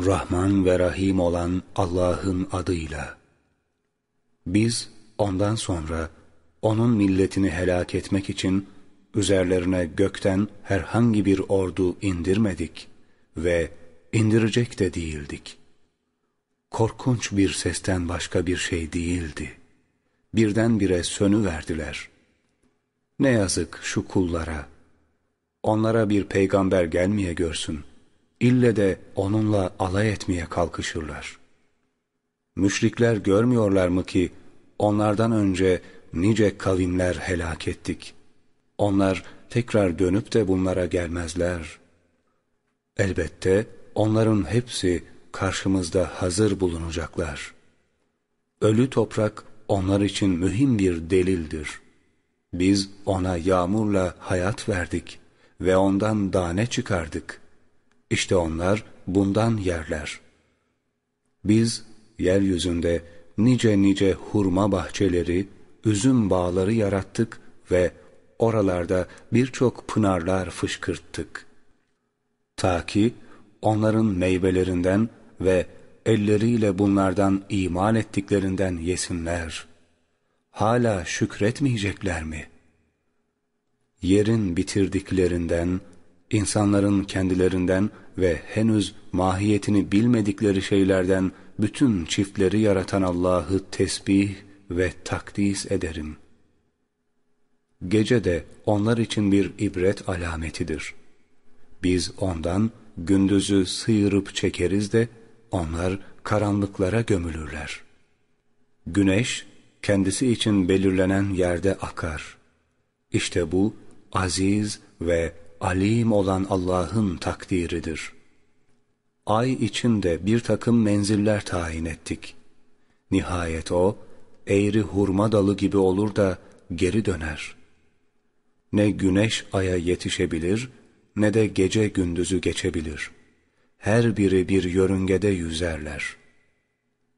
Rahman ve Rahim olan Allah'ın adıyla. Biz ondan sonra onun milletini helak etmek için üzerlerine gökten herhangi bir ordu indirmedik ve indirecek de değildik. Korkunç bir sesten başka bir şey değildi. Birdenbire sönüverdiler. Ne yazık şu kullara. Onlara bir peygamber gelmeye görsün. İlle de onunla alay etmeye kalkışırlar. Müşrikler görmüyorlar mı ki onlardan önce nice kavimler helak ettik. Onlar tekrar dönüp de bunlara gelmezler. Elbette onların hepsi karşımızda hazır bulunacaklar. Ölü toprak onlar için mühim bir delildir. Biz ona yağmurla hayat verdik ve ondan dane çıkardık. İşte onlar bundan yerler. Biz yeryüzünde nice nice hurma bahçeleri, üzüm bağları yarattık ve oralarda birçok pınarlar fışkırttık. Ta ki onların meyvelerinden ve elleriyle bunlardan iman ettiklerinden yesinler. Hala şükretmeyecekler mi? Yerin bitirdiklerinden, insanların kendilerinden ve henüz mahiyetini bilmedikleri şeylerden bütün çiftleri yaratan Allah'ı tesbih ve takdis ederim. Gece de onlar için bir ibret alametidir. Biz ondan gündüzü sıyırıp çekeriz de onlar karanlıklara gömülürler. Güneş kendisi için belirlenen yerde akar. İşte bu aziz ve alim olan Allah'ın takdiridir. Ay içinde bir takım menziller tayin ettik. Nihayet o, eğri hurma dalı gibi olur da geri döner. Ne güneş aya yetişebilir, ne de gece gündüzü geçebilir. Her biri bir yörüngede yüzerler.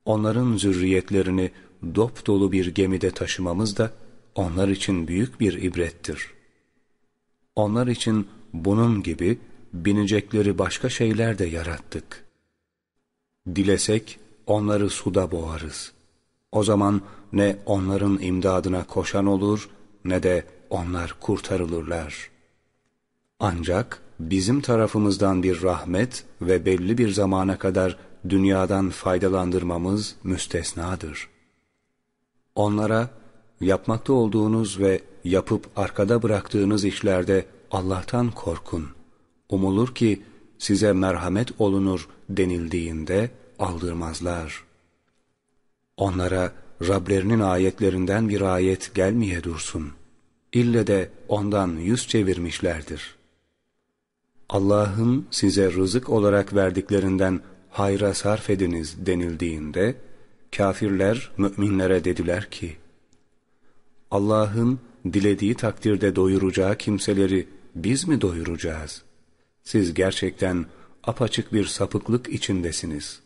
Onların zürriyetlerini dop dolu bir gemide taşımamız da onlar için büyük bir ibrettir. Onlar için bunun gibi binecekleri başka şeyler de yarattık. Dilesek onları suda boğarız. O zaman ne onların imdadına koşan olur ne de onlar kurtarılırlar. Ancak bizim tarafımızdan bir rahmet ve belli bir zamana kadar dünyadan faydalandırmamız müstesnadır. Onlara yapmakta olduğunuz ve yapıp arkada bıraktığınız işlerde Allah'tan korkun. Umulur ki size merhamet olunur denildiğinde aldırmazlar. Onlara Rablerinin ayetlerinden bir ayet gelmeye dursun. İlle de ondan yüz çevirmişlerdir. Allah'ın size rızık olarak verdiklerinden hayra sarf ediniz denildiğinde, kafirler müminlere dediler ki, Allah'ın dilediği takdirde doyuracağı kimseleri biz mi doyuracağız? Siz gerçekten apaçık bir sapıklık içindesiniz.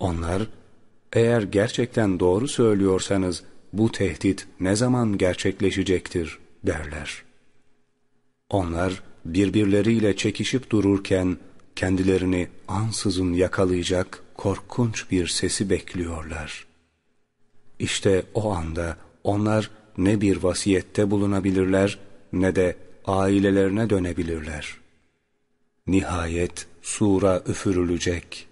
Onlar, eğer gerçekten doğru söylüyorsanız bu tehdit ne zaman gerçekleşecektir derler. Onlar birbirleriyle çekişip dururken kendilerini ansızın yakalayacak korkunç bir sesi bekliyorlar. İşte o anda onlar ne bir vasiyette bulunabilirler ne de ailelerine dönebilirler. Nihayet sura üfürülecek.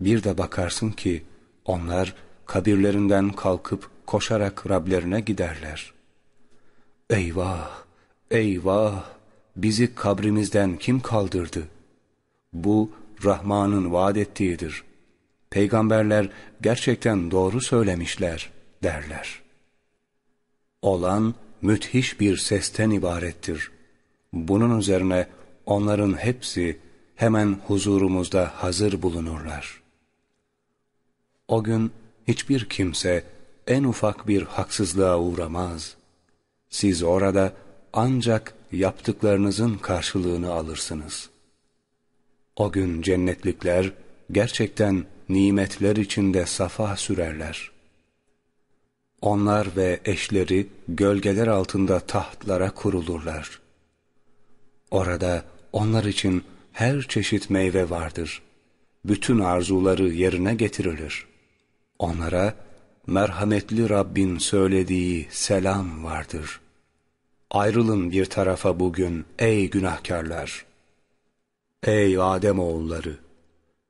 Bir de bakarsın ki onlar kabirlerinden kalkıp koşarak Rablerine giderler. Eyvah! Eyvah! Bizi kabrimizden kim kaldırdı? Bu Rahman'ın vaat ettiğidir. Peygamberler gerçekten doğru söylemişler derler. Olan müthiş bir sesten ibarettir. Bunun üzerine onların hepsi hemen huzurumuzda hazır bulunurlar. O gün hiçbir kimse en ufak bir haksızlığa uğramaz. Siz orada ancak yaptıklarınızın karşılığını alırsınız. O gün cennetlikler gerçekten nimetler içinde safa sürerler. Onlar ve eşleri gölgeler altında tahtlara kurulurlar. Orada onlar için her çeşit meyve vardır. bütün arzuları yerine getirilir. Onlara merhametli Rabbin söylediği selam vardır. Ayrılın bir tarafa bugün ey günahkarlar. Ey Adem oğulları!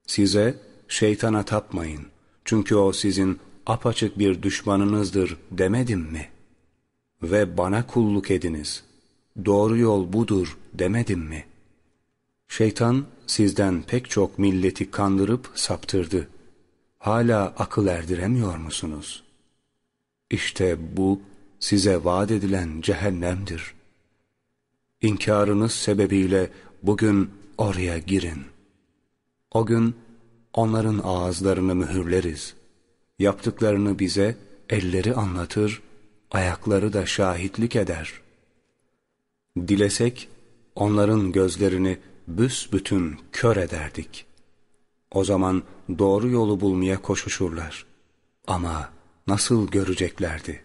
Size şeytana tapmayın. Çünkü o sizin apaçık bir düşmanınızdır demedim mi? Ve bana kulluk ediniz. Doğru yol budur demedim mi? Şeytan sizden pek çok milleti kandırıp saptırdı. Hala akıl erdiremiyor musunuz? İşte bu size vaat edilen cehennemdir. İnkarınız sebebiyle bugün oraya girin. O gün onların ağızlarını mühürleriz. Yaptıklarını bize elleri anlatır, ayakları da şahitlik eder. Dilesek onların gözlerini büsbütün kör ederdik. O zaman doğru yolu bulmaya koşuşurlar. Ama nasıl göreceklerdi?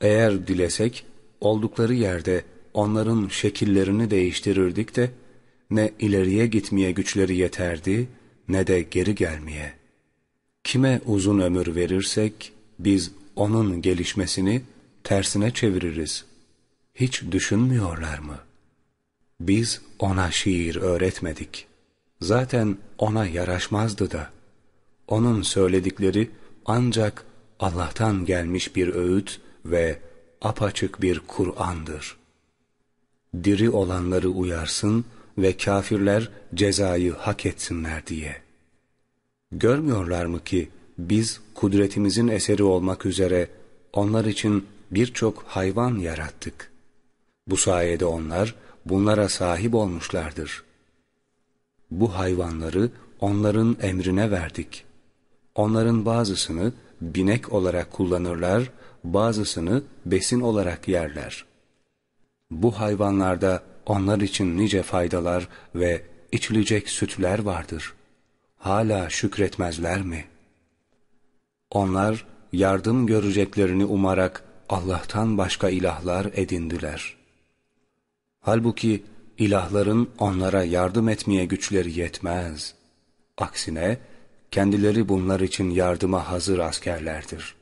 Eğer dilesek oldukları yerde onların şekillerini değiştirirdik de ne ileriye gitmeye güçleri yeterdi ne de geri gelmeye. Kime uzun ömür verirsek biz onun gelişmesini tersine çeviririz. Hiç düşünmüyorlar mı? Biz ona şiir öğretmedik. Zaten ona yaraşmazdı da. Onun söyledikleri ancak Allah'tan gelmiş bir öğüt ve apaçık bir Kur'an'dır. Diri olanları uyarsın ve kafirler cezayı hak etsinler diye. Görmüyorlar mı ki biz kudretimizin eseri olmak üzere onlar için birçok hayvan yarattık. Bu sayede onlar bunlara sahip olmuşlardır. Bu hayvanları onların emrine verdik. Onların bazısını binek olarak kullanırlar, bazısını besin olarak yerler. Bu hayvanlarda onlar için nice faydalar ve içilecek sütler vardır. Hala şükretmezler mi? Onlar yardım göreceklerini umarak Allah'tan başka ilahlar edindiler. Halbuki ilahların onlara yardım etmeye güçleri yetmez. Aksine kendileri bunlar için yardıma hazır askerlerdir.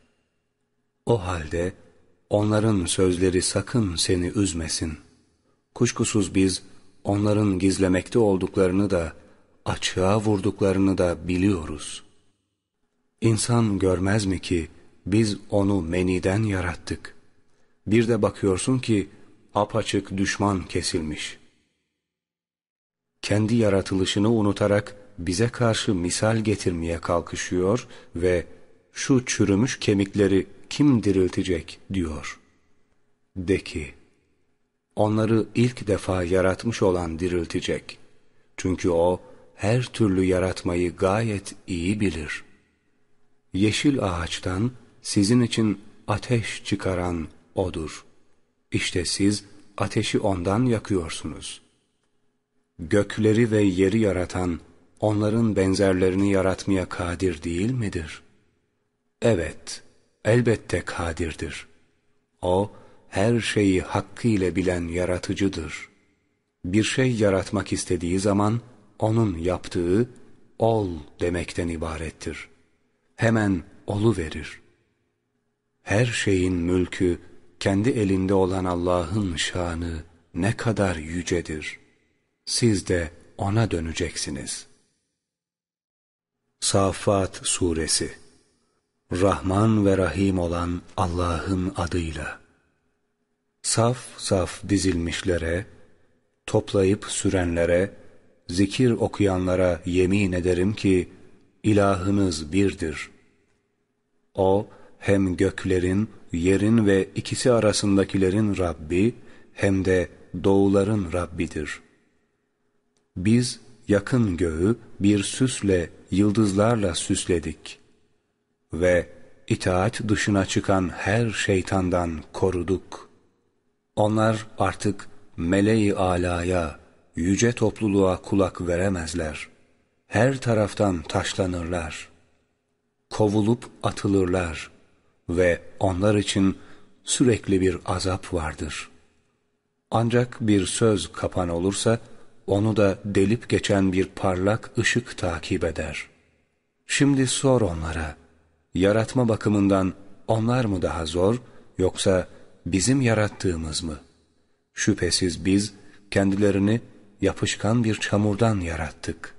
O halde onların sözleri sakın seni üzmesin. Kuşkusuz biz onların gizlemekte olduklarını da açığa vurduklarını da biliyoruz. İnsan görmez mi ki biz onu meniden yarattık. Bir de bakıyorsun ki apaçık düşman kesilmiş. Kendi yaratılışını unutarak bize karşı misal getirmeye kalkışıyor ve şu çürümüş kemikleri kim diriltecek diyor. De ki, onları ilk defa yaratmış olan diriltecek. Çünkü o her türlü yaratmayı gayet iyi bilir. Yeşil ağaçtan sizin için ateş çıkaran O'dur. İşte siz ateşi ondan yakıyorsunuz. Gökleri ve yeri yaratan, onların benzerlerini yaratmaya kadir değil midir? Evet, elbette kadirdir. O, her şeyi hakkıyla bilen yaratıcıdır. Bir şey yaratmak istediği zaman, onun yaptığı, ol demekten ibarettir. Hemen olu verir. Her şeyin mülkü, kendi elinde olan Allah'ın şanı ne kadar yücedir. Siz de O'na döneceksiniz. Safat Suresi Rahman ve Rahim olan Allah'ın adıyla Saf saf dizilmişlere, toplayıp sürenlere, zikir okuyanlara yemin ederim ki, ilahınız birdir. O, hem göklerin, yerin ve ikisi arasındakilerin Rabbi, hem de doğuların Rabbidir. Biz yakın göğü bir süsle, yıldızlarla süsledik ve itaat dışına çıkan her şeytandan koruduk. Onlar artık meleği alaya, yüce topluluğa kulak veremezler. Her taraftan taşlanırlar. Kovulup atılırlar ve onlar için sürekli bir azap vardır. Ancak bir söz kapan olursa onu da delip geçen bir parlak ışık takip eder. Şimdi sor onlara, yaratma bakımından onlar mı daha zor, yoksa bizim yarattığımız mı? Şüphesiz biz kendilerini yapışkan bir çamurdan yarattık.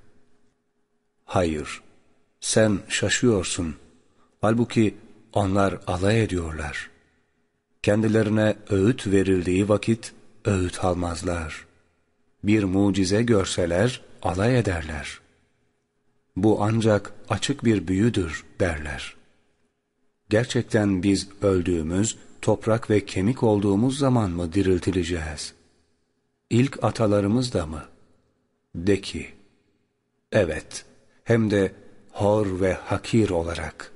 Hayır, sen şaşıyorsun. Halbuki onlar alay ediyorlar. Kendilerine öğüt verildiği vakit öğüt almazlar. Bir mucize görseler alay ederler. Bu ancak açık bir büyüdür derler. Gerçekten biz öldüğümüz, toprak ve kemik olduğumuz zaman mı diriltileceğiz? İlk atalarımız da mı? De ki, evet, hem de hor ve hakir olarak.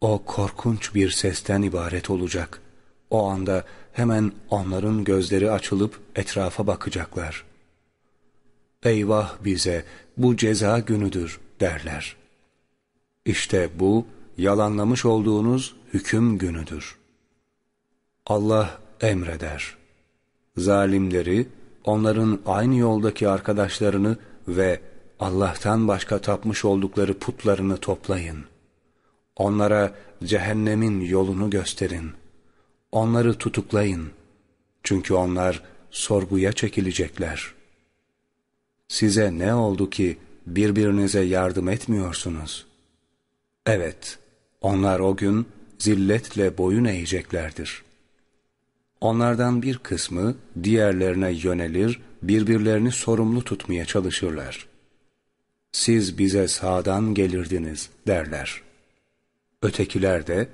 O korkunç bir sesten ibaret olacak. O anda hemen onların gözleri açılıp etrafa bakacaklar. Eyvah bize bu ceza günüdür derler. İşte bu yalanlamış olduğunuz hüküm günüdür. Allah emreder. Zalimleri, onların aynı yoldaki arkadaşlarını ve Allah'tan başka tapmış oldukları putlarını toplayın. Onlara cehennemin yolunu gösterin. Onları tutuklayın. Çünkü onlar sorguya çekilecekler. Size ne oldu ki birbirinize yardım etmiyorsunuz? Evet, onlar o gün zilletle boyun eğeceklerdir. Onlardan bir kısmı diğerlerine yönelir, birbirlerini sorumlu tutmaya çalışırlar. Siz bize sağdan gelirdiniz derler. Ötekiler de,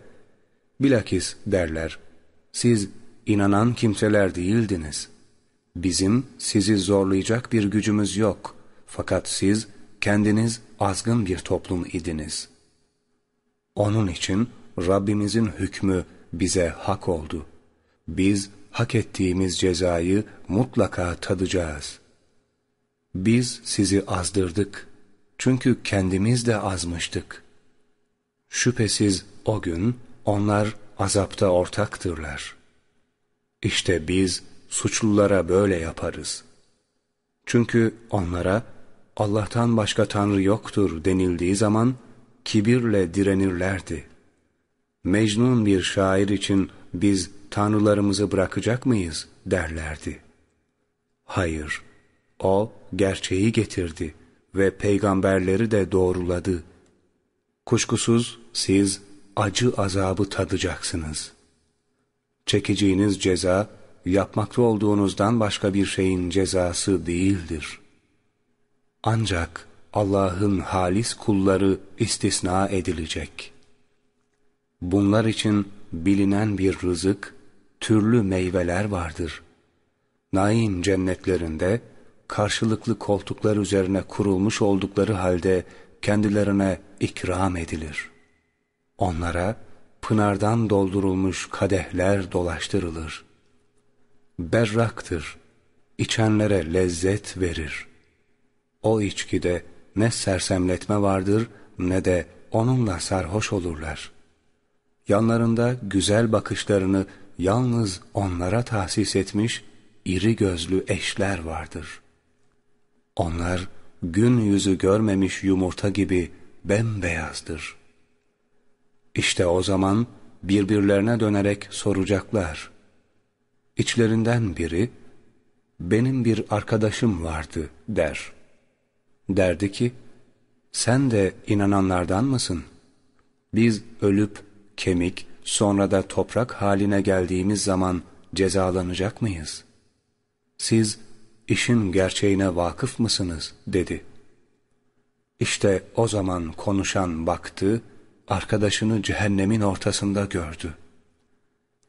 bilakis derler, siz inanan kimseler değildiniz. Bizim sizi zorlayacak bir gücümüz yok. Fakat siz kendiniz azgın bir toplum idiniz. Onun için Rabbimizin hükmü bize hak oldu. Biz hak ettiğimiz cezayı mutlaka tadacağız. Biz sizi azdırdık. Çünkü kendimiz de azmıştık. Şüphesiz o gün onlar azapta ortaktırlar. İşte biz suçlulara böyle yaparız. Çünkü onlara Allah'tan başka Tanrı yoktur denildiği zaman kibirle direnirlerdi. Mecnun bir şair için biz tanrılarımızı bırakacak mıyız derlerdi. Hayır, o gerçeği getirdi ve peygamberleri de doğruladı. Kuşkusuz siz acı azabı tadacaksınız. Çekeceğiniz ceza, yapmakta olduğunuzdan başka bir şeyin cezası değildir. Ancak Allah'ın halis kulları istisna edilecek. Bunlar için bilinen bir rızık, türlü meyveler vardır. Naim cennetlerinde, karşılıklı koltuklar üzerine kurulmuş oldukları halde kendilerine ikram edilir. Onlara pınardan doldurulmuş kadehler dolaştırılır. Berraktır, içenlere lezzet verir. O içkide ne sersemletme vardır ne de onunla sarhoş olurlar. Yanlarında güzel bakışlarını yalnız onlara tahsis etmiş iri gözlü eşler vardır. Onlar gün yüzü görmemiş yumurta gibi bembeyazdır. İşte o zaman birbirlerine dönerek soracaklar. İçlerinden biri, benim bir arkadaşım vardı der. Derdi ki, sen de inananlardan mısın? Biz ölüp kemik, sonra da toprak haline geldiğimiz zaman cezalanacak mıyız? Siz işin gerçeğine vakıf mısınız? dedi. İşte o zaman konuşan baktı, arkadaşını cehennemin ortasında gördü.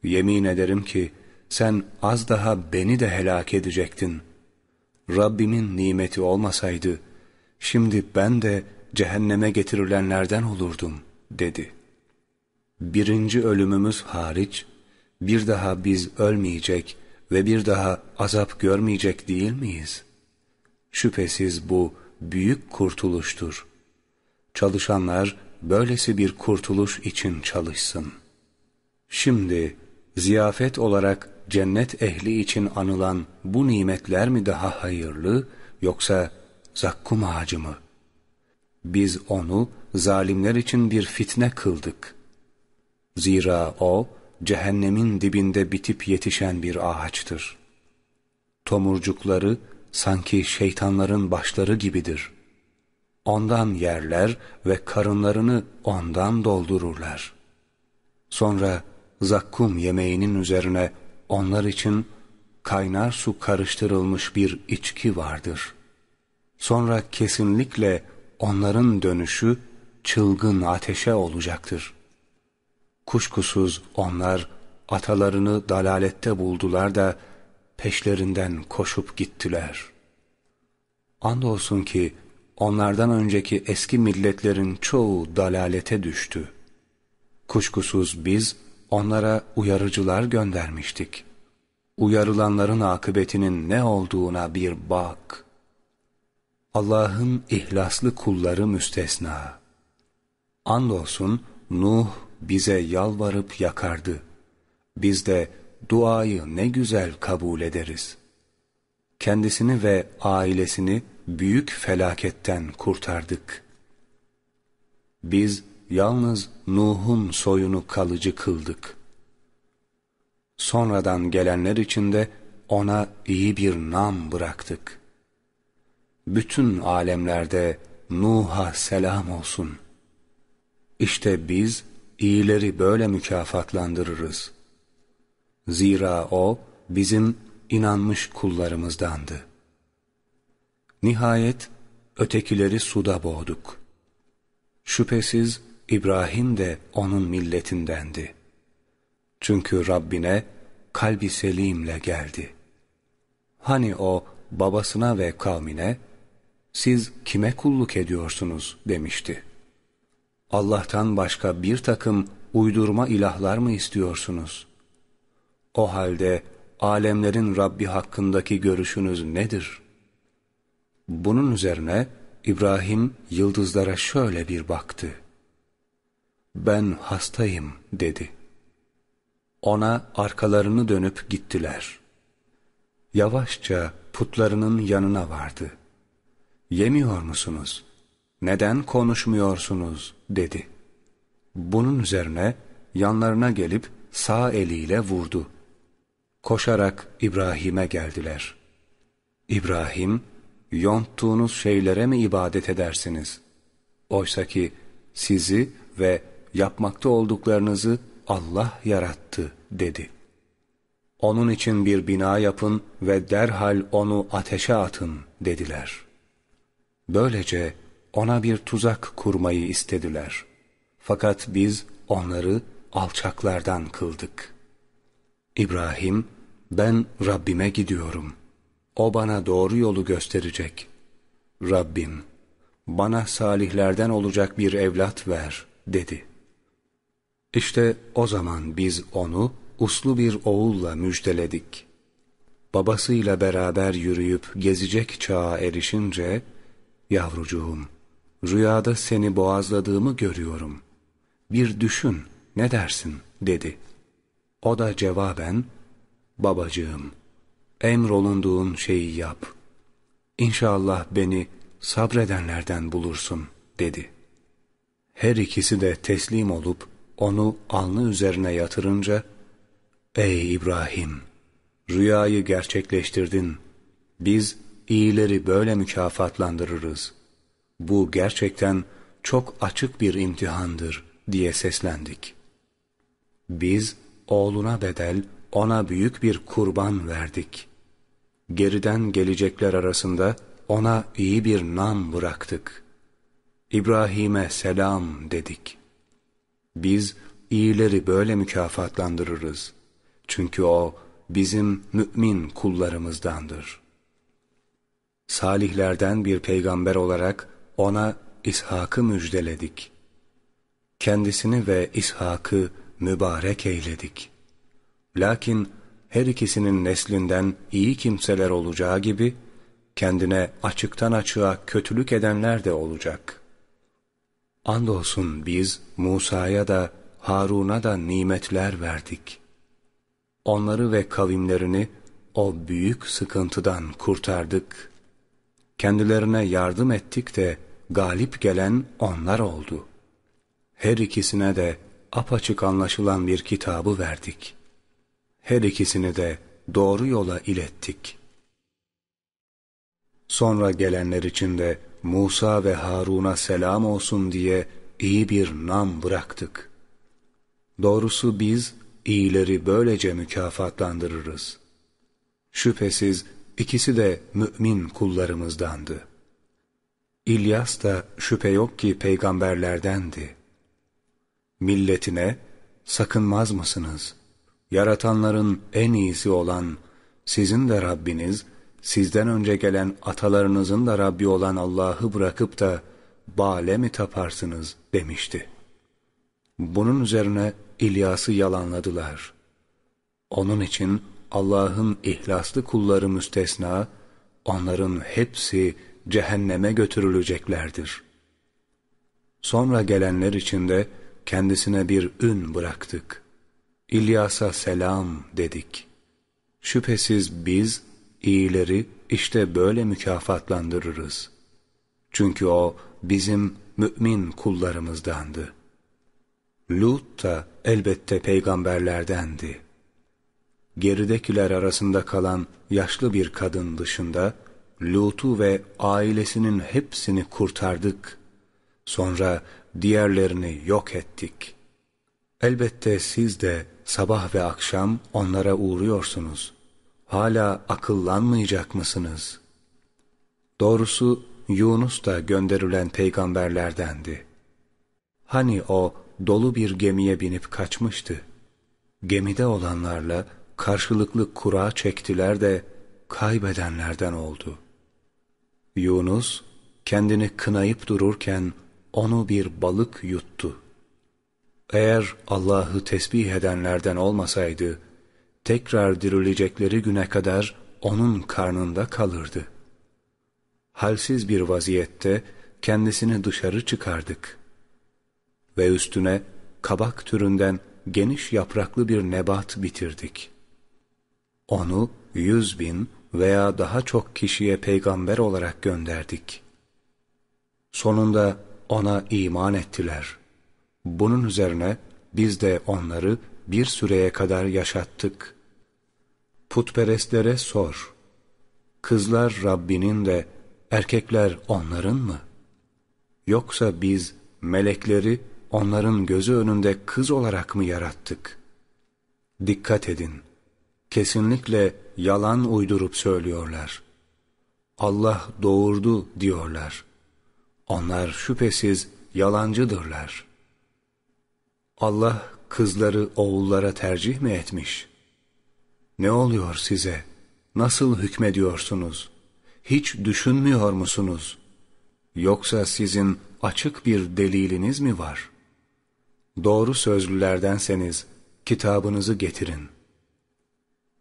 Yemin ederim ki sen az daha beni de helak edecektin. Rabbimin nimeti olmasaydı, şimdi ben de cehenneme getirilenlerden olurdum, dedi. Birinci ölümümüz hariç, bir daha biz ölmeyecek ve bir daha azap görmeyecek değil miyiz? Şüphesiz bu büyük kurtuluştur. Çalışanlar böylesi bir kurtuluş için çalışsın. Şimdi ziyafet olarak cennet ehli için anılan bu nimetler mi daha hayırlı yoksa zakkum ağacı mı? Biz onu zalimler için bir fitne kıldık. Zira o cehennemin dibinde bitip yetişen bir ağaçtır. Tomurcukları sanki şeytanların başları gibidir. Ondan yerler ve karınlarını ondan doldururlar. Sonra zakkum yemeğinin üzerine onlar için kaynar su karıştırılmış bir içki vardır. Sonra kesinlikle onların dönüşü çılgın ateşe olacaktır. Kuşkusuz onlar atalarını dalalette buldular da peşlerinden koşup gittiler. Andolsun ki onlardan önceki eski milletlerin çoğu dalalete düştü. Kuşkusuz biz onlara uyarıcılar göndermiştik. Uyarılanların akıbetinin ne olduğuna bir bak. Allah'ın ihlaslı kulları müstesna. Andolsun Nuh bize yalvarıp yakardı. Biz de duayı ne güzel kabul ederiz. Kendisini ve ailesini büyük felaketten kurtardık. Biz yalnız Nuh'un soyunu kalıcı kıldık. Sonradan gelenler için de ona iyi bir nam bıraktık. Bütün alemlerde Nuh'a selam olsun. İşte biz iyileri böyle mükafatlandırırız. Zira o bizim inanmış kullarımızdandı. Nihayet ötekileri suda boğduk. Şüphesiz İbrahim de onun milletindendi. Çünkü Rabbine kalbi selimle geldi. Hani o babasına ve kavmine siz kime kulluk ediyorsunuz demişti. Allah'tan başka bir takım uydurma ilahlar mı istiyorsunuz? O halde alemlerin Rabbi hakkındaki görüşünüz nedir? Bunun üzerine İbrahim yıldızlara şöyle bir baktı. Ben hastayım dedi. Ona arkalarını dönüp gittiler. Yavaşça putlarının yanına vardı. Yemiyor musunuz? Neden konuşmuyorsunuz? Dedi. Bunun üzerine yanlarına gelip sağ eliyle vurdu. Koşarak İbrahim'e geldiler. İbrahim, yonttuğunuz şeylere mi ibadet edersiniz? Oysa ki sizi ve yapmakta olduklarınızı Allah yarattı dedi. Onun için bir bina yapın ve derhal onu ateşe atın dediler. Böylece ona bir tuzak kurmayı istediler. Fakat biz onları alçaklardan kıldık. İbrahim, ben Rabbime gidiyorum. O bana doğru yolu gösterecek. Rabbim, bana salihlerden olacak bir evlat ver, dedi. İşte o zaman biz onu uslu bir oğulla müjdeledik. Babasıyla beraber yürüyüp gezecek çağa erişince, Yavrucuğum, rüyada seni boğazladığımı görüyorum. Bir düşün, ne dersin, dedi. O da cevaben, babacığım, emrolunduğun şeyi yap. İnşallah beni sabredenlerden bulursun, dedi. Her ikisi de teslim olup, onu alnı üzerine yatırınca, Ey İbrahim! Rüyayı gerçekleştirdin. Biz iyileri böyle mükafatlandırırız. Bu gerçekten çok açık bir imtihandır diye seslendik. Biz oğluna bedel ona büyük bir kurban verdik. Geriden gelecekler arasında ona iyi bir nam bıraktık. İbrahim'e selam dedik. Biz iyileri böyle mükafatlandırırız. Çünkü o bizim mümin kullarımızdandır. Salihlerden bir peygamber olarak ona İshak'ı müjdeledik. Kendisini ve İshak'ı mübarek eyledik. Lakin her ikisinin neslinden iyi kimseler olacağı gibi, kendine açıktan açığa kötülük edenler de olacak. Andolsun biz Musa'ya da Harun'a da nimetler verdik. onları ve kavimlerini o büyük sıkıntıdan kurtardık. Kendilerine yardım ettik de galip gelen onlar oldu. Her ikisine de apaçık anlaşılan bir kitabı verdik. Her ikisini de doğru yola ilettik. Sonra gelenler için de Musa ve Harun'a selam olsun diye iyi bir nam bıraktık. Doğrusu biz iyileri böylece mükafatlandırırız. Şüphesiz ikisi de mümin kullarımızdandı. İlyas da şüphe yok ki peygamberlerdendi. Milletine sakınmaz mısınız? Yaratanların en iyisi olan sizin de Rabbiniz, sizden önce gelen atalarınızın da Rabbi olan Allah'ı bırakıp da bale mi taparsınız demişti. Bunun üzerine İlyas'ı yalanladılar. Onun için Allah'ın ihlaslı kulları müstesna, onların hepsi cehenneme götürüleceklerdir. Sonra gelenler içinde kendisine bir ün bıraktık. İlyas'a selam dedik. Şüphesiz biz iyileri işte böyle mükafatlandırırız. Çünkü o bizim mümin kullarımızdandı. Lut da elbette peygamberlerdendi. Geridekiler arasında kalan yaşlı bir kadın dışında Lut'u ve ailesinin hepsini kurtardık. Sonra diğerlerini yok ettik. Elbette siz de sabah ve akşam onlara uğruyorsunuz. Hala akıllanmayacak mısınız? Doğrusu Yunus da gönderilen peygamberlerdendi. Hani o dolu bir gemiye binip kaçmıştı. Gemide olanlarla karşılıklı kura çektiler de kaybedenlerden oldu. Yunus kendini kınayıp dururken onu bir balık yuttu. Eğer Allah'ı tesbih edenlerden olmasaydı, tekrar dirilecekleri güne kadar onun karnında kalırdı. Halsiz bir vaziyette kendisini dışarı çıkardık. Ve üstüne kabak türünden geniş yapraklı bir nebat bitirdik. Onu yüz bin veya daha çok kişiye peygamber olarak gönderdik. Sonunda ona iman ettiler. Bunun üzerine biz de onları bir süreye kadar yaşattık. Putperestlere sor. Kızlar Rabbinin de erkekler onların mı? Yoksa biz melekleri onların gözü önünde kız olarak mı yarattık? Dikkat edin. Kesinlikle yalan uydurup söylüyorlar. Allah doğurdu diyorlar. Onlar şüphesiz yalancıdırlar. Allah kızları oğullara tercih mi etmiş? Ne oluyor size? Nasıl hükmediyorsunuz? Hiç düşünmüyor musunuz? Yoksa sizin açık bir deliliniz mi var? Doğru sözlülerdenseniz kitabınızı getirin.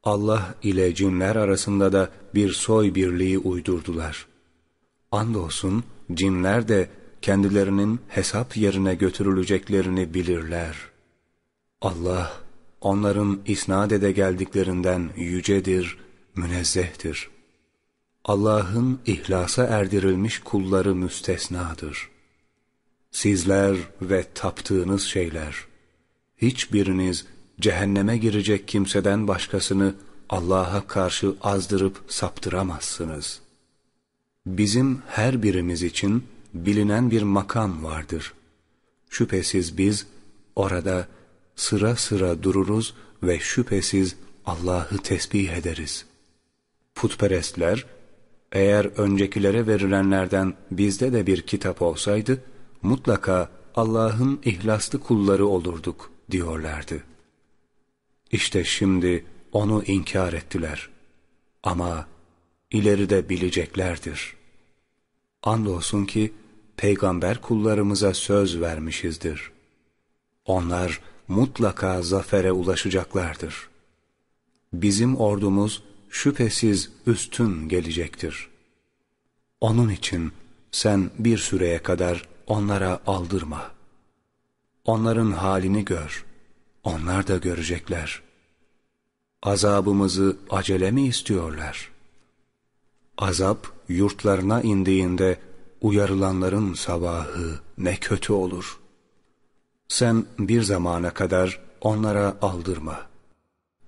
Allah ile cinler arasında da bir soy birliği uydurdular. Andolsun cinler de kendilerinin hesap yerine götürüleceklerini bilirler. Allah onların isnat ede geldiklerinden yücedir, münezzehtir. Allah'ın ihlasa erdirilmiş kulları müstesnadır. Sizler ve taptığınız şeyler, hiçbiriniz cehenneme girecek kimseden başkasını Allah'a karşı azdırıp saptıramazsınız. Bizim her birimiz için bilinen bir makam vardır. Şüphesiz biz orada sıra sıra dururuz ve şüphesiz Allah'ı tesbih ederiz. Putperestler, eğer öncekilere verilenlerden bizde de bir kitap olsaydı, mutlaka Allah'ın ihlaslı kulları olurduk diyorlardı. İşte şimdi onu inkar ettiler. Ama ileride bileceklerdir. Andolsun ki peygamber kullarımıza söz vermişizdir. Onlar mutlaka zafere ulaşacaklardır. Bizim ordumuz şüphesiz üstün gelecektir. Onun için sen bir süreye kadar onlara aldırma. Onların halini gör.'' Onlar da görecekler. azabımızı acele mi istiyorlar? Azap yurtlarına indiğinde uyarılanların sabahı ne kötü olur. Sen bir zamana kadar onlara aldırma.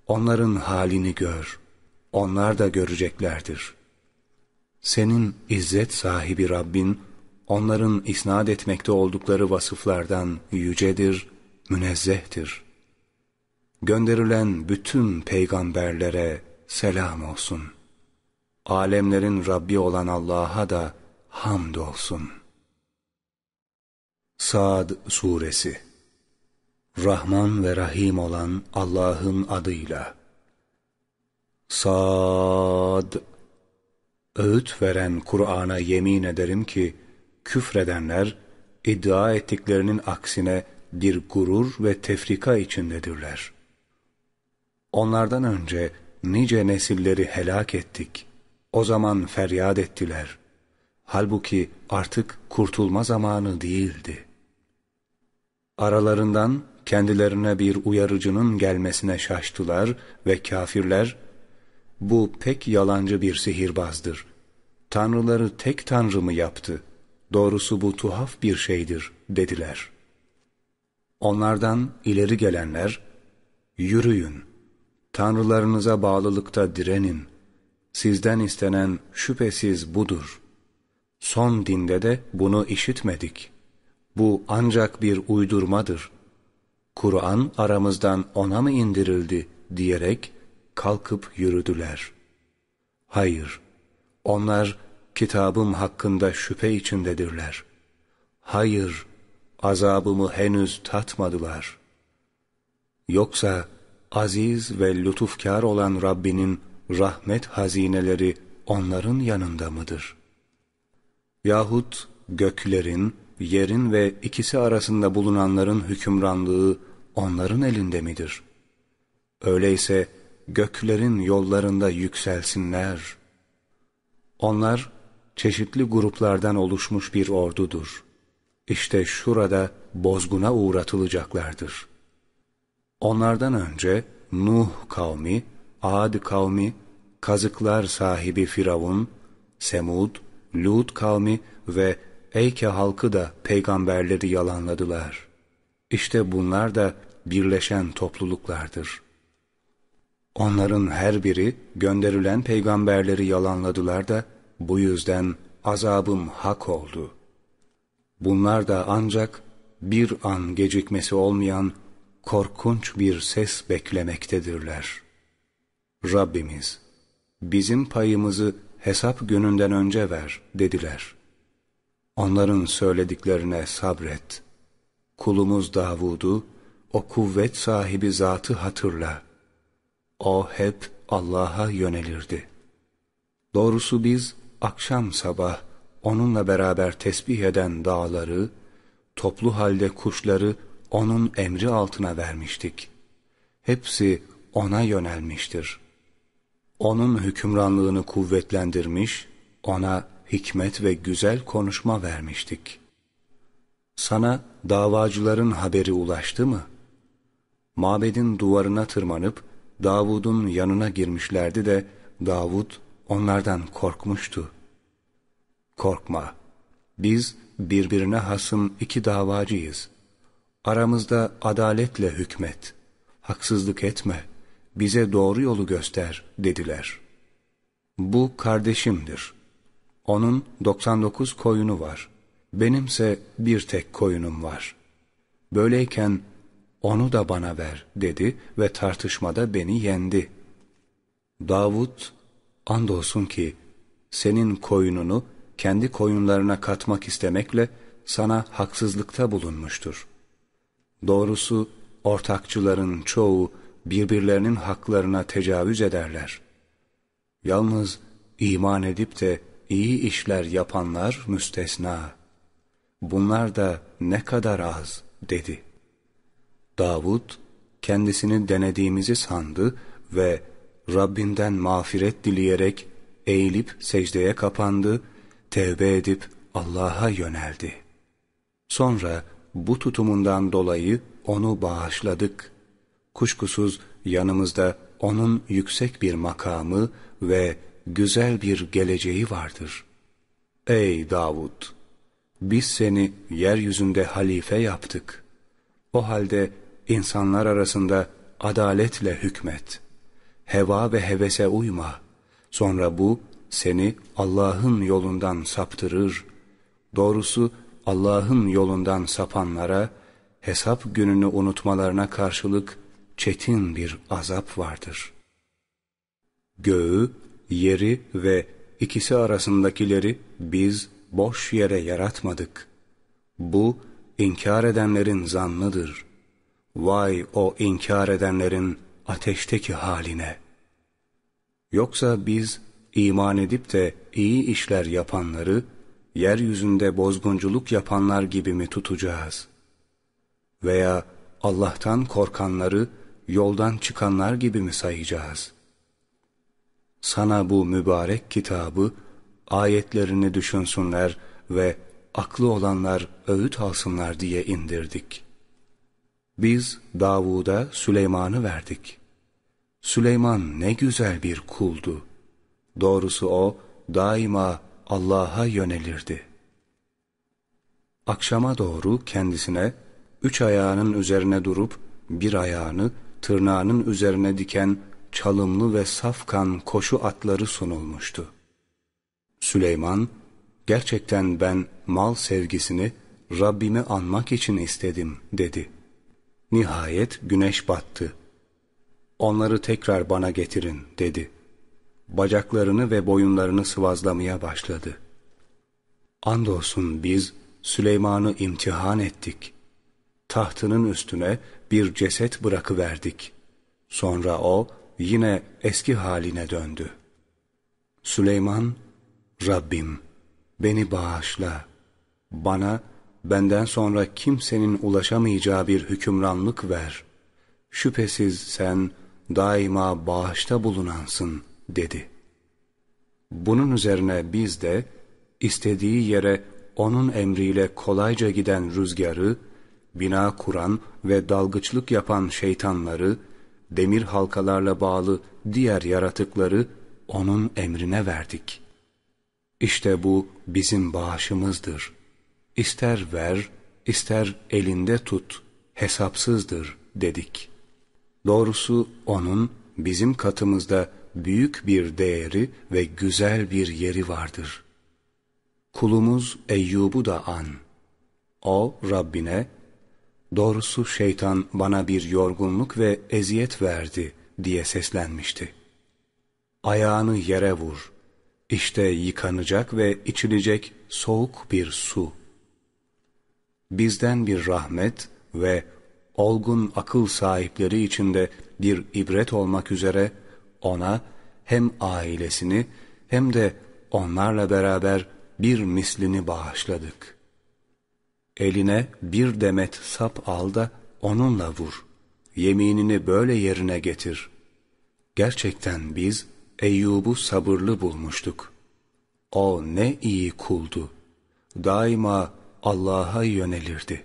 Onların halini gör. Onlar da göreceklerdir. Senin izzet sahibi Rabbin, onların isnat etmekte oldukları vasıflardan yücedir, münezzehtir. Gönderilen bütün peygamberlere selam olsun. Alemlerin Rabbi olan Allah'a da hamd olsun. Sad Suresi Rahman ve Rahim olan Allah'ın adıyla Sad Öğüt veren Kur'an'a yemin ederim ki küfredenler iddia ettiklerinin aksine bir gurur ve tefrika içindedirler. Onlardan önce nice nesilleri helak ettik. O zaman feryat ettiler. Halbuki artık kurtulma zamanı değildi. Aralarından kendilerine bir uyarıcının gelmesine şaştılar ve kafirler, bu pek yalancı bir sihirbazdır. Tanrıları tek tanrı mı yaptı? Doğrusu bu tuhaf bir şeydir, dediler. Onlardan ileri gelenler, yürüyün, tanrılarınıza bağlılıkta direnin, sizden istenen şüphesiz budur. Son dinde de bunu işitmedik. Bu ancak bir uydurmadır. Kur'an aramızdan ona mı indirildi diyerek kalkıp yürüdüler. Hayır, onlar kitabım hakkında şüphe içindedirler. Hayır, azabımı henüz tatmadılar. Yoksa aziz ve lütufkar olan Rabbinin rahmet hazineleri onların yanında mıdır? Yahut göklerin, yerin ve ikisi arasında bulunanların hükümranlığı onların elinde midir? Öyleyse göklerin yollarında yükselsinler. Onlar çeşitli gruplardan oluşmuş bir ordudur. İşte şurada bozguna uğratılacaklardır. Onlardan önce Nuh kavmi, Ad kavmi, kazıklar sahibi Firavun, Semud, Lut kavmi ve Eyke halkı da peygamberleri yalanladılar. İşte bunlar da birleşen topluluklardır. Onların her biri gönderilen peygamberleri yalanladılar da bu yüzden azabım hak oldu. Bunlar da ancak bir an gecikmesi olmayan korkunç bir ses beklemektedirler. Rabbimiz, bizim payımızı hesap gününden önce ver dediler. Onların söylediklerine sabret. Kulumuz Davud'u, o kuvvet sahibi zatı hatırla. O hep Allah'a yönelirdi. Doğrusu biz akşam sabah onunla beraber tesbih eden dağları, toplu halde kuşları onun emri altına vermiştik. Hepsi ona yönelmiştir. Onun hükümranlığını kuvvetlendirmiş, ona hikmet ve güzel konuşma vermiştik. Sana davacıların haberi ulaştı mı? Mabedin duvarına tırmanıp Davud'un yanına girmişlerdi de Davud onlardan korkmuştu. Korkma, biz birbirine hasım iki davacıyız. Aramızda adaletle hükmet, haksızlık etme, bize doğru yolu göster dediler. Bu kardeşimdir. Onun 99 koyunu var. Benimse bir tek koyunum var. Böyleyken onu da bana ver dedi ve tartışmada beni yendi. Davud, andolsun ki senin koyununu kendi koyunlarına katmak istemekle sana haksızlıkta bulunmuştur. Doğrusu ortakçıların çoğu birbirlerinin haklarına tecavüz ederler. Yalnız iman edip de iyi işler yapanlar müstesna. Bunlar da ne kadar az dedi. Davud kendisini denediğimizi sandı ve Rabbinden mağfiret dileyerek eğilip secdeye kapandı, tevbe edip Allah'a yöneldi. Sonra bu tutumundan dolayı onu bağışladık. Kuşkusuz yanımızda onun yüksek bir makamı ve güzel bir geleceği vardır. Ey Davud! Biz seni yeryüzünde halife yaptık. O halde insanlar arasında adaletle hükmet. Heva ve hevese uyma. Sonra bu seni Allah'ın yolundan saptırır. Doğrusu Allah'ın yolundan sapanlara hesap gününü unutmalarına karşılık çetin bir azap vardır. Göğü, yeri ve ikisi arasındakileri biz boş yere yaratmadık. Bu inkar edenlerin zannıdır. Vay o inkar edenlerin ateşteki haline. Yoksa biz iman edip de iyi işler yapanları, yeryüzünde bozgunculuk yapanlar gibi mi tutacağız? Veya Allah'tan korkanları, yoldan çıkanlar gibi mi sayacağız? Sana bu mübarek kitabı, ayetlerini düşünsünler ve aklı olanlar öğüt alsınlar diye indirdik. Biz Davud'a Süleyman'ı verdik. Süleyman ne güzel bir kuldu. Doğrusu o daima Allah'a yönelirdi. Akşama doğru kendisine üç ayağının üzerine durup bir ayağını tırnağının üzerine diken çalımlı ve safkan koşu atları sunulmuştu. Süleyman, gerçekten ben mal sevgisini Rabbimi anmak için istedim dedi. Nihayet güneş battı. Onları tekrar bana getirin dedi. Bacaklarını ve boyunlarını sıvazlamaya başladı. Andolsun biz Süleyman'ı imtihan ettik. Tahtının üstüne bir ceset bırakıverdik. Sonra o yine eski haline döndü. Süleyman, Rabbim beni bağışla. Bana benden sonra kimsenin ulaşamayacağı bir hükümranlık ver. Şüphesiz sen daima bağışta bulunansın dedi. Bunun üzerine biz de istediği yere onun emriyle kolayca giden rüzgarı, bina kuran ve dalgıçlık yapan şeytanları, demir halkalarla bağlı diğer yaratıkları onun emrine verdik. İşte bu bizim bağışımızdır. İster ver, ister elinde tut, hesapsızdır dedik. Doğrusu onun bizim katımızda büyük bir değeri ve güzel bir yeri vardır. Kulumuz Eyyub'u da an. O Rabbine, doğrusu şeytan bana bir yorgunluk ve eziyet verdi diye seslenmişti. Ayağını yere vur, işte yıkanacak ve içilecek soğuk bir su. Bizden bir rahmet ve olgun akıl sahipleri içinde bir ibret olmak üzere ona hem ailesini hem de onlarla beraber bir mislini bağışladık. Eline bir demet sap al da onunla vur. Yeminini böyle yerine getir. Gerçekten biz Eyyub'u sabırlı bulmuştuk. O ne iyi kuldu. Daima Allah'a yönelirdi.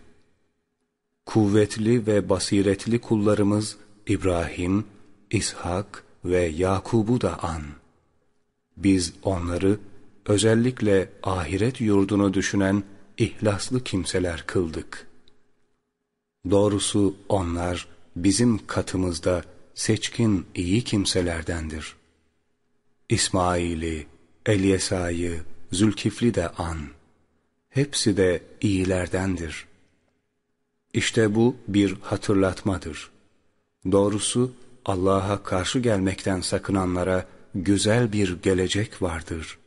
Kuvvetli ve basiretli kullarımız İbrahim, İshak ve Yakub'u da an. Biz onları özellikle ahiret yurdunu düşünen ihlaslı kimseler kıldık. Doğrusu onlar bizim katımızda seçkin iyi kimselerdendir. İsmail'i, Elyesa'yı, Zülkifli de an. Hepsi de iyilerdendir. İşte bu bir hatırlatmadır. Doğrusu Allah'a karşı gelmekten sakınanlara güzel bir gelecek vardır.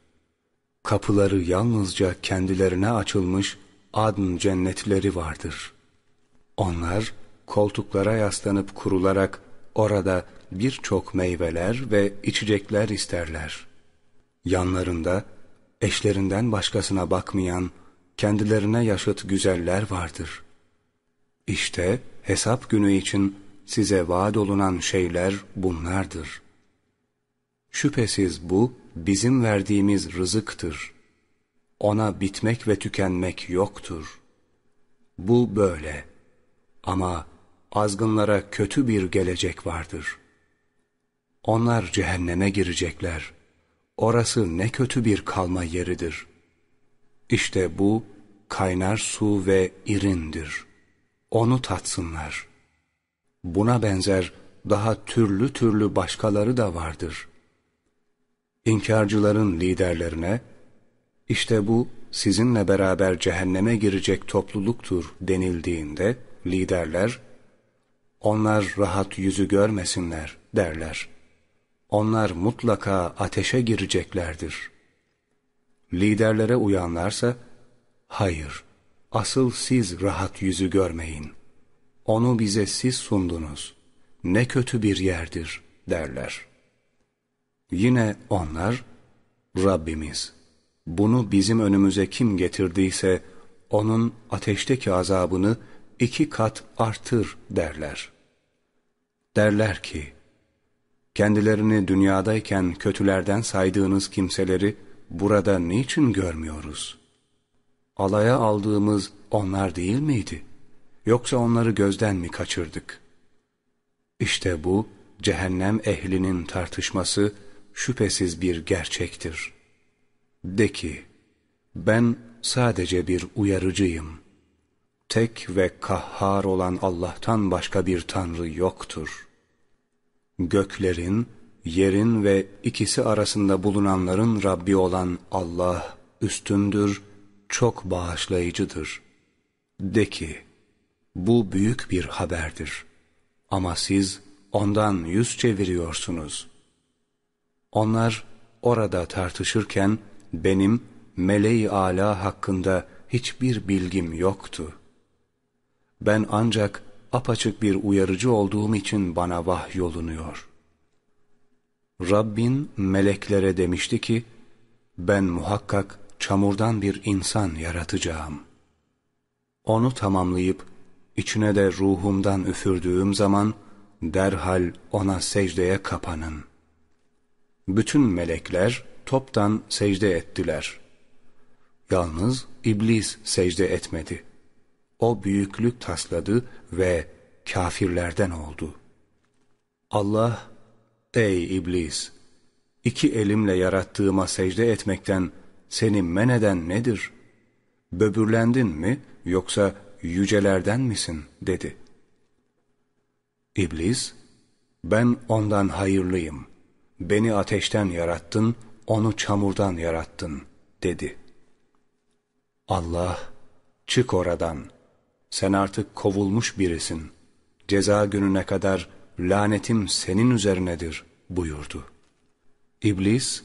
Kapıları yalnızca kendilerine açılmış adn cennetleri vardır. Onlar koltuklara yaslanıp kurularak orada birçok meyveler ve içecekler isterler. Yanlarında eşlerinden başkasına bakmayan kendilerine yaşıt güzeller vardır. İşte hesap günü için size vaat olunan şeyler bunlardır. Şüphesiz bu bizim verdiğimiz rızıktır. Ona bitmek ve tükenmek yoktur. Bu böyle. Ama azgınlara kötü bir gelecek vardır. Onlar cehenneme girecekler. Orası ne kötü bir kalma yeridir. İşte bu kaynar su ve irindir. Onu tatsınlar. Buna benzer daha türlü türlü başkaları da vardır. İnkarcıların liderlerine, işte bu sizinle beraber cehenneme girecek topluluktur denildiğinde liderler, onlar rahat yüzü görmesinler derler. Onlar mutlaka ateşe gireceklerdir. Liderlere uyanlarsa, hayır, asıl siz rahat yüzü görmeyin. Onu bize siz sundunuz. Ne kötü bir yerdir derler. Yine onlar, Rabbimiz, bunu bizim önümüze kim getirdiyse, onun ateşteki azabını iki kat artır derler. Derler ki, kendilerini dünyadayken kötülerden saydığınız kimseleri burada niçin görmüyoruz? Alaya aldığımız onlar değil miydi? Yoksa onları gözden mi kaçırdık? İşte bu, cehennem ehlinin tartışması şüphesiz bir gerçektir. De ki, ben sadece bir uyarıcıyım. Tek ve kahhar olan Allah'tan başka bir tanrı yoktur. Göklerin, yerin ve ikisi arasında bulunanların Rabbi olan Allah üstündür, çok bağışlayıcıdır. De ki, bu büyük bir haberdir. Ama siz ondan yüz çeviriyorsunuz. Onlar orada tartışırken benim meleği ala hakkında hiçbir bilgim yoktu. Ben ancak apaçık bir uyarıcı olduğum için bana vahyolunuyor. Rabbin meleklere demişti ki, ben muhakkak çamurdan bir insan yaratacağım. Onu tamamlayıp içine de ruhumdan üfürdüğüm zaman derhal ona secdeye kapanın. Bütün melekler toptan secde ettiler. Yalnız iblis secde etmedi. O büyüklük tasladı ve kafirlerden oldu. Allah, ey iblis! iki elimle yarattığıma secde etmekten seni men nedir? Böbürlendin mi yoksa yücelerden misin? dedi. İblis, ben ondan hayırlıyım. Beni ateşten yarattın, onu çamurdan yarattın, dedi. Allah, çık oradan. Sen artık kovulmuş birisin. Ceza gününe kadar lanetim senin üzerinedir, buyurdu. İblis,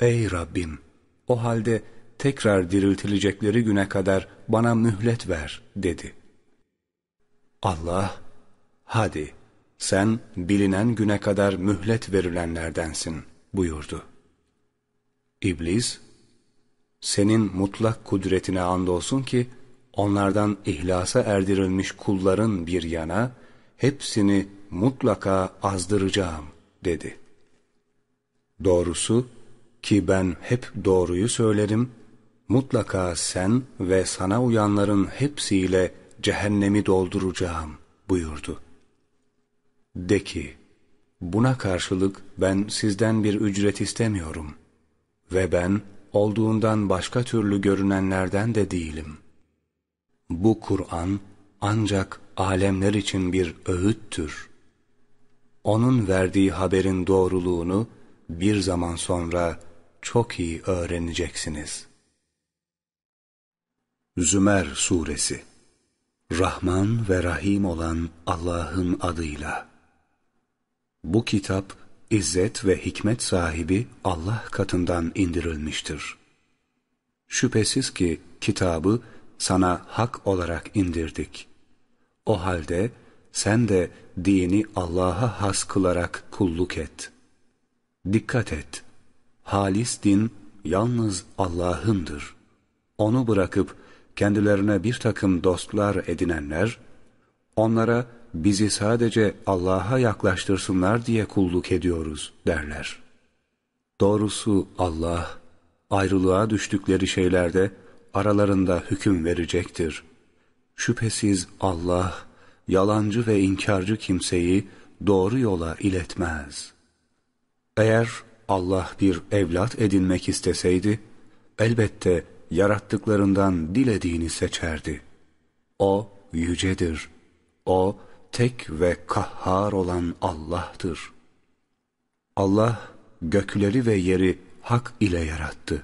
ey Rabbim, o halde tekrar diriltilecekleri güne kadar bana mühlet ver dedi. Allah, hadi sen bilinen güne kadar mühlet verilenlerdensin buyurdu. İblis, senin mutlak kudretine andolsun ki onlardan ihlasa erdirilmiş kulların bir yana hepsini mutlaka azdıracağım dedi. Doğrusu ki ben hep doğruyu söylerim mutlaka sen ve sana uyanların hepsiyle cehennemi dolduracağım buyurdu. De ki, buna karşılık ben sizden bir ücret istemiyorum ve ben olduğundan başka türlü görünenlerden de değilim. Bu Kur'an ancak alemler için bir öğüttür. Onun verdiği haberin doğruluğunu bir zaman sonra çok iyi öğreneceksiniz.'' Zümer Suresi Rahman ve Rahim olan Allah'ın adıyla Bu kitap izzet ve hikmet sahibi Allah katından indirilmiştir. Şüphesiz ki kitabı sana hak olarak indirdik. O halde sen de dini Allah'a has kılarak kulluk et. Dikkat et! Halis din yalnız Allah'ındır. Onu bırakıp kendilerine bir takım dostlar edinenler, onlara bizi sadece Allah'a yaklaştırsınlar diye kulluk ediyoruz derler. Doğrusu Allah, ayrılığa düştükleri şeylerde aralarında hüküm verecektir. Şüphesiz Allah, yalancı ve inkarcı kimseyi doğru yola iletmez. Eğer Allah bir evlat edinmek isteseydi, elbette yarattıklarından dilediğini seçerdi. O yücedir. O tek ve kahhar olan Allah'tır. Allah gökleri ve yeri hak ile yarattı.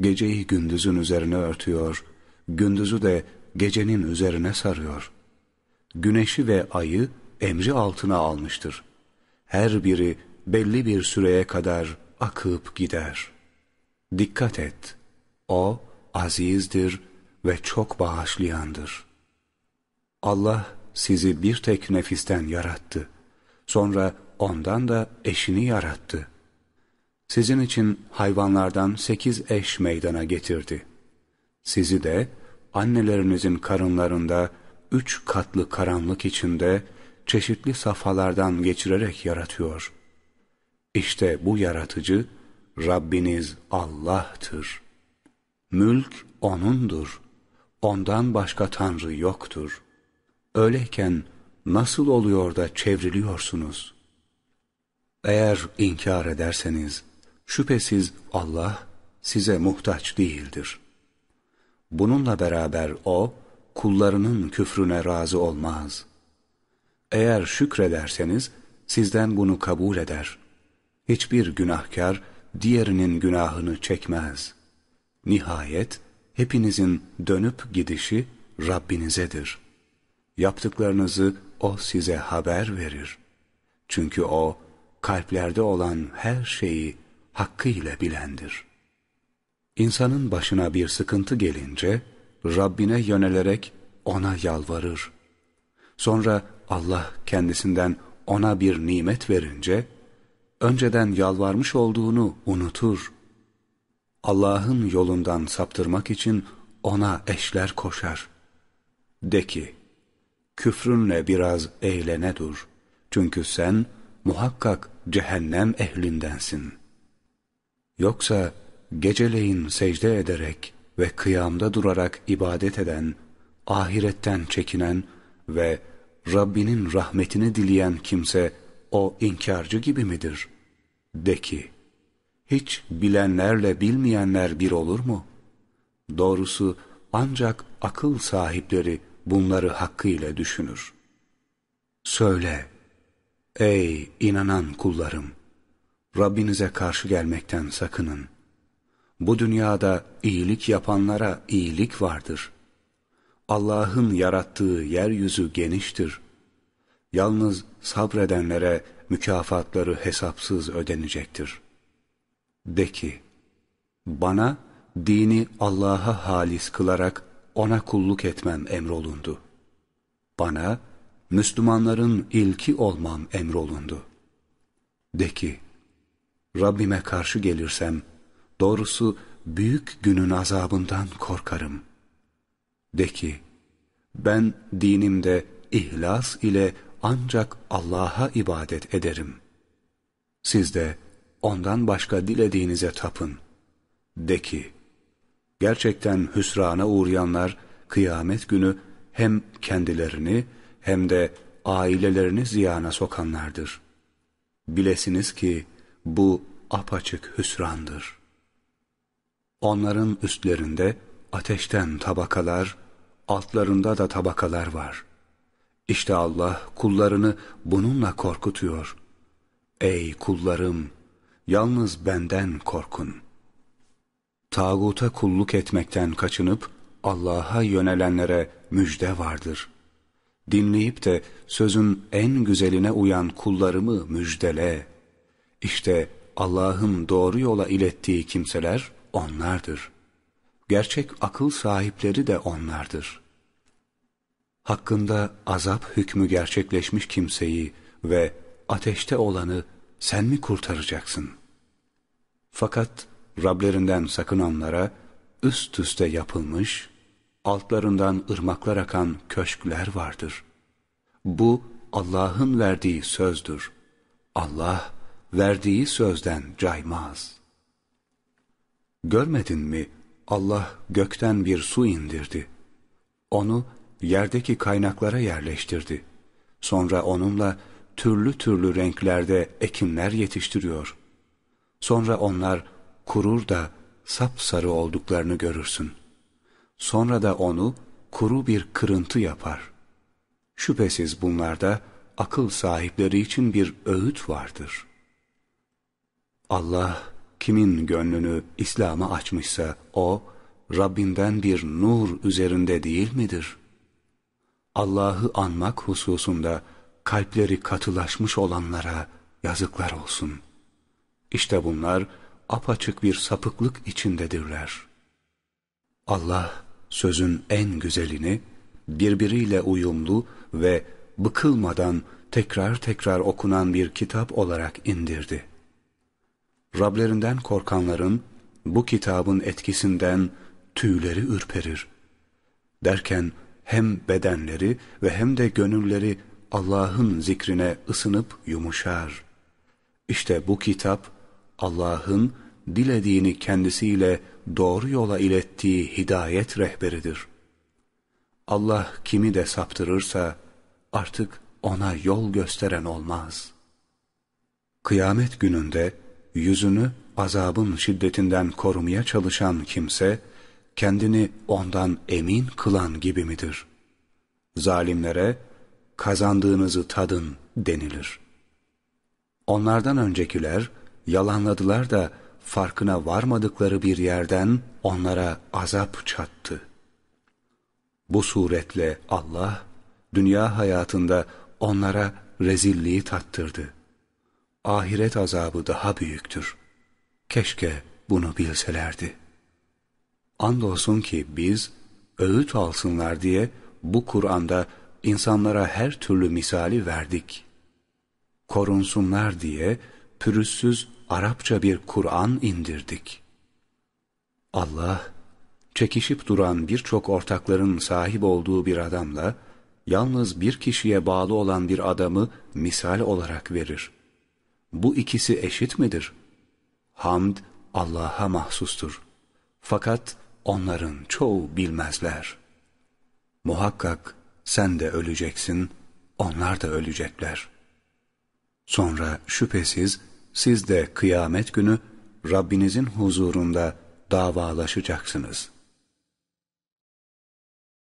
Geceyi gündüzün üzerine örtüyor, gündüzü de gecenin üzerine sarıyor. Güneşi ve ayı emri altına almıştır. Her biri belli bir süreye kadar akıp gider. Dikkat et, O azizdir ve çok bağışlayandır. Allah sizi bir tek nefisten yarattı. Sonra ondan da eşini yarattı. Sizin için hayvanlardan sekiz eş meydana getirdi. Sizi de annelerinizin karınlarında üç katlı karanlık içinde çeşitli safhalardan geçirerek yaratıyor. İşte bu yaratıcı Rabbiniz Allah'tır. Mülk O'nundur. Ondan başka Tanrı yoktur. Öyleyken nasıl oluyor da çevriliyorsunuz? Eğer inkar ederseniz, şüphesiz Allah size muhtaç değildir. Bununla beraber O, kullarının küfrüne razı olmaz. Eğer şükrederseniz, sizden bunu kabul eder. Hiçbir günahkar, diğerinin günahını çekmez. Nihayet, hepinizin dönüp gidişi Rabbinizedir. Yaptıklarınızı O size haber verir. Çünkü O, kalplerde olan her şeyi hakkıyla bilendir. İnsanın başına bir sıkıntı gelince, Rabbine yönelerek ona yalvarır. Sonra Allah kendisinden ona bir nimet verince, önceden yalvarmış olduğunu unutur. Allah'ın yolundan saptırmak için ona eşler koşar. De ki, küfrünle biraz eğlene dur. Çünkü sen muhakkak cehennem ehlindensin. Yoksa geceleyin secde ederek ve kıyamda durarak ibadet eden, ahiretten çekinen ve Rabbinin rahmetini dileyen kimse o inkarcı gibi midir? De ki, hiç bilenlerle bilmeyenler bir olur mu? Doğrusu ancak akıl sahipleri bunları hakkıyla düşünür. Söyle, ey inanan kullarım! Rabbinize karşı gelmekten sakının. Bu dünyada iyilik yapanlara iyilik vardır. Allah'ın yarattığı yeryüzü geniştir. Yalnız sabredenlere mükafatları hesapsız ödenecektir. De ki, bana dini Allah'a halis kılarak ona kulluk etmem emrolundu. Bana Müslümanların ilki olmam emrolundu. De ki, Rabbime karşı gelirsem, doğrusu büyük günün azabından korkarım. De ki, ben dinimde ihlas ile ancak Allah'a ibadet ederim. Siz de ondan başka dilediğinize tapın. De ki, gerçekten hüsrana uğrayanlar kıyamet günü hem kendilerini hem de ailelerini ziyana sokanlardır. Bilesiniz ki bu apaçık hüsrandır. Onların üstlerinde ateşten tabakalar, altlarında da tabakalar var. İşte Allah kullarını bununla korkutuyor. Ey kullarım! Yalnız benden korkun. Tağuta kulluk etmekten kaçınıp Allah'a yönelenlere müjde vardır. Dinleyip de sözün en güzeline uyan kullarımı müjdele. İşte Allah'ın doğru yola ilettiği kimseler onlardır. Gerçek akıl sahipleri de onlardır. Hakkında azap hükmü gerçekleşmiş kimseyi ve ateşte olanı sen mi kurtaracaksın? Fakat Rablerinden sakınanlara üst üste yapılmış, altlarından ırmaklar akan köşkler vardır. Bu Allah'ın verdiği sözdür. Allah verdiği sözden caymaz. Görmedin mi Allah gökten bir su indirdi. Onu yerdeki kaynaklara yerleştirdi. Sonra onunla türlü türlü renklerde ekinler yetiştiriyor. Sonra onlar kurur da sapsarı olduklarını görürsün. Sonra da onu kuru bir kırıntı yapar. Şüphesiz bunlarda akıl sahipleri için bir öğüt vardır. Allah kimin gönlünü İslam'a açmışsa o, Rabbinden bir nur üzerinde değil midir? Allah'ı anmak hususunda kalpleri katılaşmış olanlara yazıklar olsun. İşte bunlar apaçık bir sapıklık içindedirler. Allah sözün en güzelini birbiriyle uyumlu ve bıkılmadan tekrar tekrar okunan bir kitap olarak indirdi. Rablerinden korkanların bu kitabın etkisinden tüyleri ürperir. Derken hem bedenleri ve hem de gönülleri Allah'ın zikrine ısınıp yumuşar. İşte bu kitap Allah'ın dilediğini kendisiyle doğru yola ilettiği hidayet rehberidir. Allah kimi de saptırırsa artık ona yol gösteren olmaz. Kıyamet gününde yüzünü azabın şiddetinden korumaya çalışan kimse, kendini ondan emin kılan gibi midir? Zalimlere, kazandığınızı tadın denilir. Onlardan öncekiler, yalanladılar da farkına varmadıkları bir yerden onlara azap çattı. Bu suretle Allah, dünya hayatında onlara rezilliği tattırdı. Ahiret azabı daha büyüktür. Keşke bunu bilselerdi. Andolsun ki biz, öğüt alsınlar diye bu Kur'an'da insanlara her türlü misali verdik. Korunsunlar diye pürüzsüz Arapça bir Kur'an indirdik. Allah, çekişip duran birçok ortakların sahip olduğu bir adamla, yalnız bir kişiye bağlı olan bir adamı misal olarak verir. Bu ikisi eşit midir? Hamd Allah'a mahsustur. Fakat onların çoğu bilmezler. Muhakkak sen de öleceksin, onlar da ölecekler. Sonra şüphesiz siz de kıyamet günü Rabbinizin huzurunda davalaşacaksınız.''